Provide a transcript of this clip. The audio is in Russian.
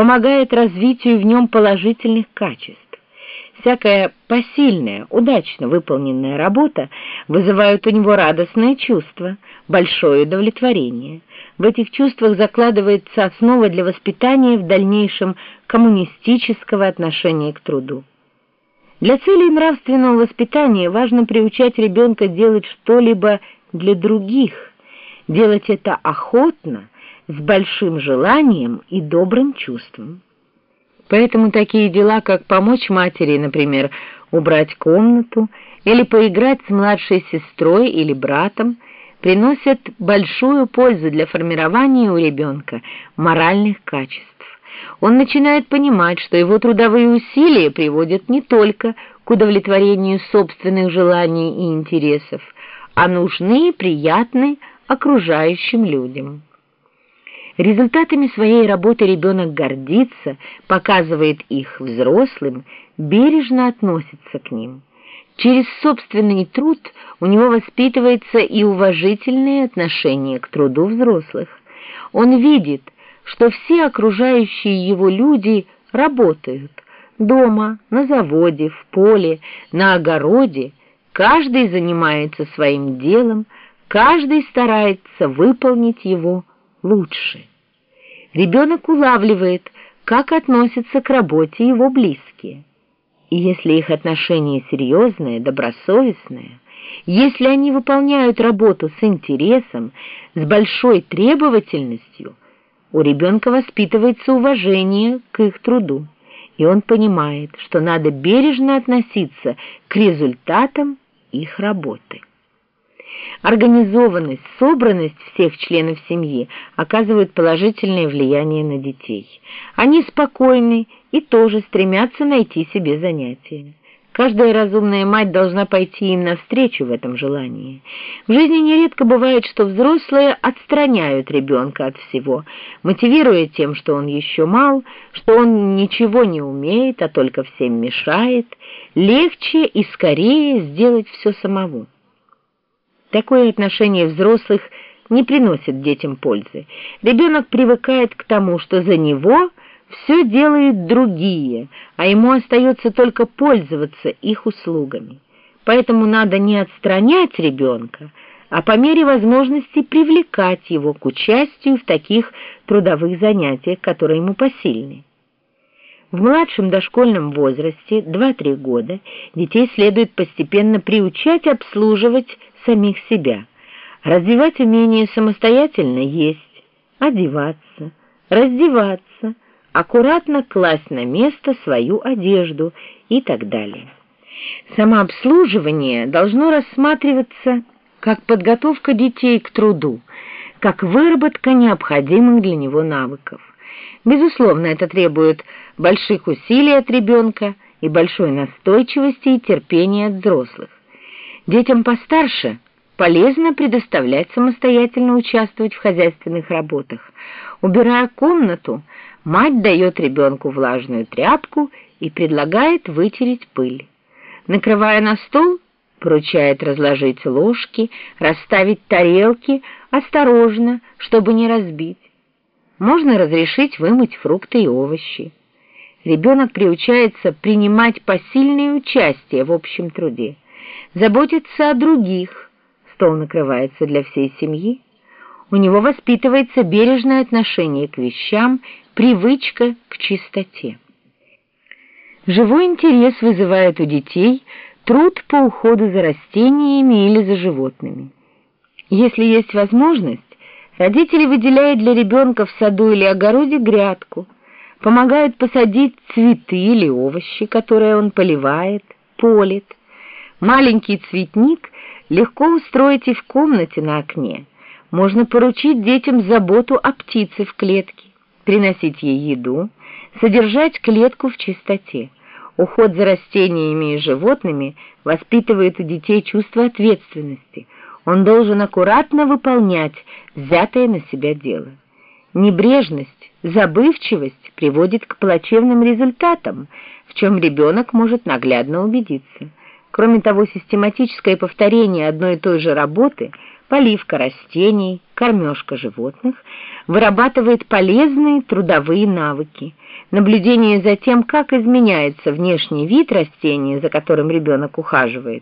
помогает развитию в нем положительных качеств. Всякая посильная, удачно выполненная работа вызывает у него радостное чувство, большое удовлетворение. В этих чувствах закладывается основа для воспитания в дальнейшем коммунистического отношения к труду. Для целей нравственного воспитания важно приучать ребенка делать что-либо для других, делать это охотно, с большим желанием и добрым чувством. Поэтому такие дела, как помочь матери, например, убрать комнату или поиграть с младшей сестрой или братом, приносят большую пользу для формирования у ребенка моральных качеств. Он начинает понимать, что его трудовые усилия приводят не только к удовлетворению собственных желаний и интересов, а нужны и приятны окружающим людям. Результатами своей работы ребенок гордится, показывает их взрослым, бережно относится к ним. Через собственный труд у него воспитывается и уважительное отношение к труду взрослых. Он видит, что все окружающие его люди работают дома, на заводе, в поле, на огороде, каждый занимается своим делом, каждый старается выполнить его лучше ребенок улавливает, как относятся к работе его близкие. И если их отношение серьезное, добросовестное, если они выполняют работу с интересом, с большой требовательностью, у ребенка воспитывается уважение к их труду, и он понимает, что надо бережно относиться к результатам их работы. Организованность, собранность всех членов семьи оказывают положительное влияние на детей. Они спокойны и тоже стремятся найти себе занятия. Каждая разумная мать должна пойти им навстречу в этом желании. В жизни нередко бывает, что взрослые отстраняют ребенка от всего, мотивируя тем, что он еще мал, что он ничего не умеет, а только всем мешает. Легче и скорее сделать все самому. Такое отношение взрослых не приносит детям пользы. Ребенок привыкает к тому, что за него все делают другие, а ему остается только пользоваться их услугами. Поэтому надо не отстранять ребенка, а по мере возможности привлекать его к участию в таких трудовых занятиях, которые ему посильны. В младшем дошкольном возрасте, 2-3 года, детей следует постепенно приучать обслуживать самих себя, развивать умение самостоятельно есть, одеваться, раздеваться, аккуратно класть на место свою одежду и так далее. Самообслуживание должно рассматриваться как подготовка детей к труду, как выработка необходимых для него навыков. Безусловно, это требует больших усилий от ребенка и большой настойчивости и терпения от взрослых. Детям постарше полезно предоставлять самостоятельно участвовать в хозяйственных работах. Убирая комнату, мать дает ребенку влажную тряпку и предлагает вытереть пыль. Накрывая на стол, поручает разложить ложки, расставить тарелки осторожно, чтобы не разбить. Можно разрешить вымыть фрукты и овощи. Ребенок приучается принимать посильное участие в общем труде заботится о других, стол накрывается для всей семьи, у него воспитывается бережное отношение к вещам, привычка к чистоте. Живой интерес вызывает у детей труд по уходу за растениями или за животными. Если есть возможность, родители выделяют для ребенка в саду или огороде грядку, помогают посадить цветы или овощи, которые он поливает, полит, Маленький цветник легко устроить и в комнате на окне. Можно поручить детям заботу о птице в клетке, приносить ей еду, содержать клетку в чистоте. Уход за растениями и животными воспитывает у детей чувство ответственности. Он должен аккуратно выполнять взятое на себя дело. Небрежность, забывчивость приводит к плачевным результатам, в чем ребенок может наглядно убедиться. Кроме того, систематическое повторение одной и той же работы поливка растений, кормежка животных вырабатывает полезные трудовые навыки. Наблюдение за тем, как изменяется внешний вид растения, за которым ребенок ухаживает,